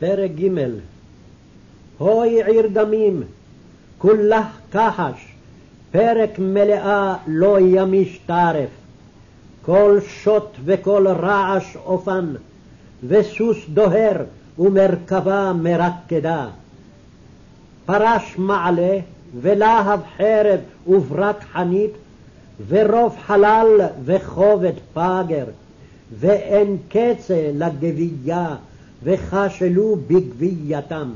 פרק ג' הוי עיר דמים, כולך כחש, פרק מלאה לא ימיש טרף, כל שוט וכל רעש אופן, וסוס דוהר ומרכבה מרקדה. פרש מעלה, ולהב חרב וברק חנית, ורוב חלל וכובד פגר, ואין קצה לגבייה, וכשלו בגבייתם.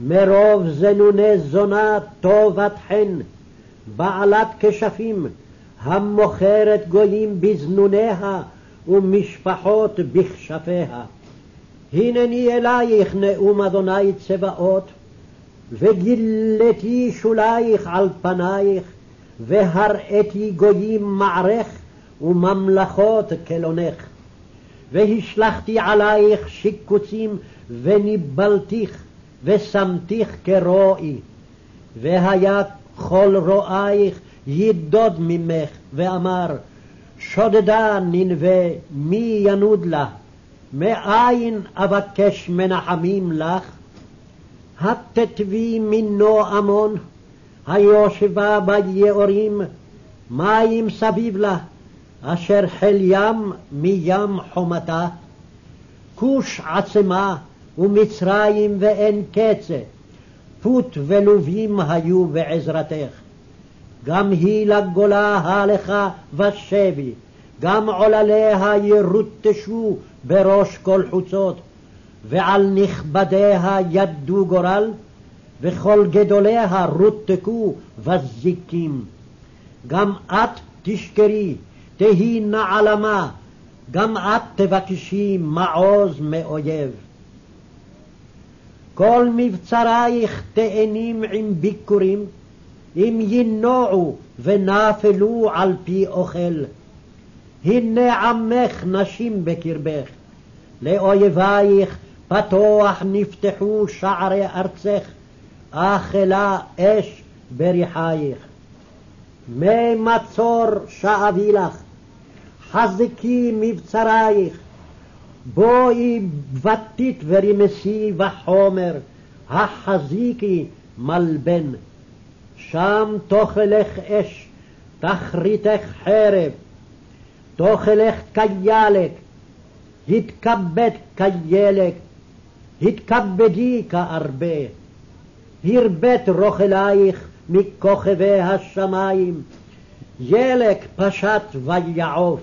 מרוב זנוני זונה טובת חן, בעלת כשפים, המוכרת גויים בזנוניה, ומשפחות בכשפיה. הנני אלייך נאום אדוני צבאות, וגילתי שולייך על פנייך, והראיתי גויים מערך, וממלכות כלונך. והשלכתי עלייך שיקוצים, וניבלתיך, ושמתיך כרועי. והיה כל רועייך יידוד ממך, ואמר, שודדה ננבה, מי ינוד לה? מאין אבקש מנחמים לך? התתבי מינו עמון, היושבה ביעורים, מים סביב לה, אשר חיל ים מים חומתה. כוש עצמה ומצרים ואין קצה, פוט ולובים היו בעזרתך. גם היא לגולה הלכה ושבי, גם עולליה ירוטשו בראש כל חוצות, ועל נכבדיה ידו גורל, וכל גדוליה רותקו וזיקים. גם את תשכרי, תהי נעלמה, גם את תבקשי מעוז מאויב. כל מבצרייך תאנים עם ביכורים, אם ינועו ונפלו על פי אוכל. הנה עמך נשים בקרבך, לאויבייך פתוח נפתחו שערי ארצך, אכלה אש בריחייך. מי מצור שאבי לך, חזקי מבצרייך, בואי בתית ורמסי וחומר, החזיקי מלבן. שם תאכלך אש, תכריתך חרב, תאכלך כילק, התכבד כילק, התכבדי כארבה. הרבית רוכלייך מכוכבי השמיים, ילק פשט ויעוף.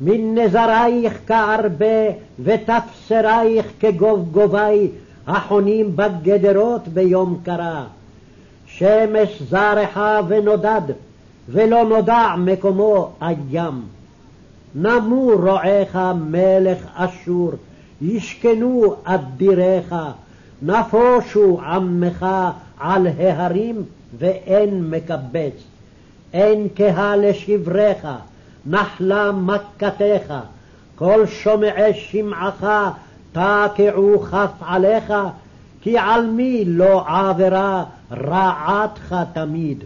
מנזרייך כארבה ותפסרייך כגובגובי החונים בגדרות ביום קרה. שמש זרחה ונודד, ולא נודע מקומו הים. נמו רועיך מלך אשור, ישכנו אדיריך, נפושו עמך על ההרים ואין מקבץ. אין קהה לשבריך, נחלה מכתך, כל שומעי שמעך תקעו כף עליך, כי על מי לא עבירה רעתך תמיד.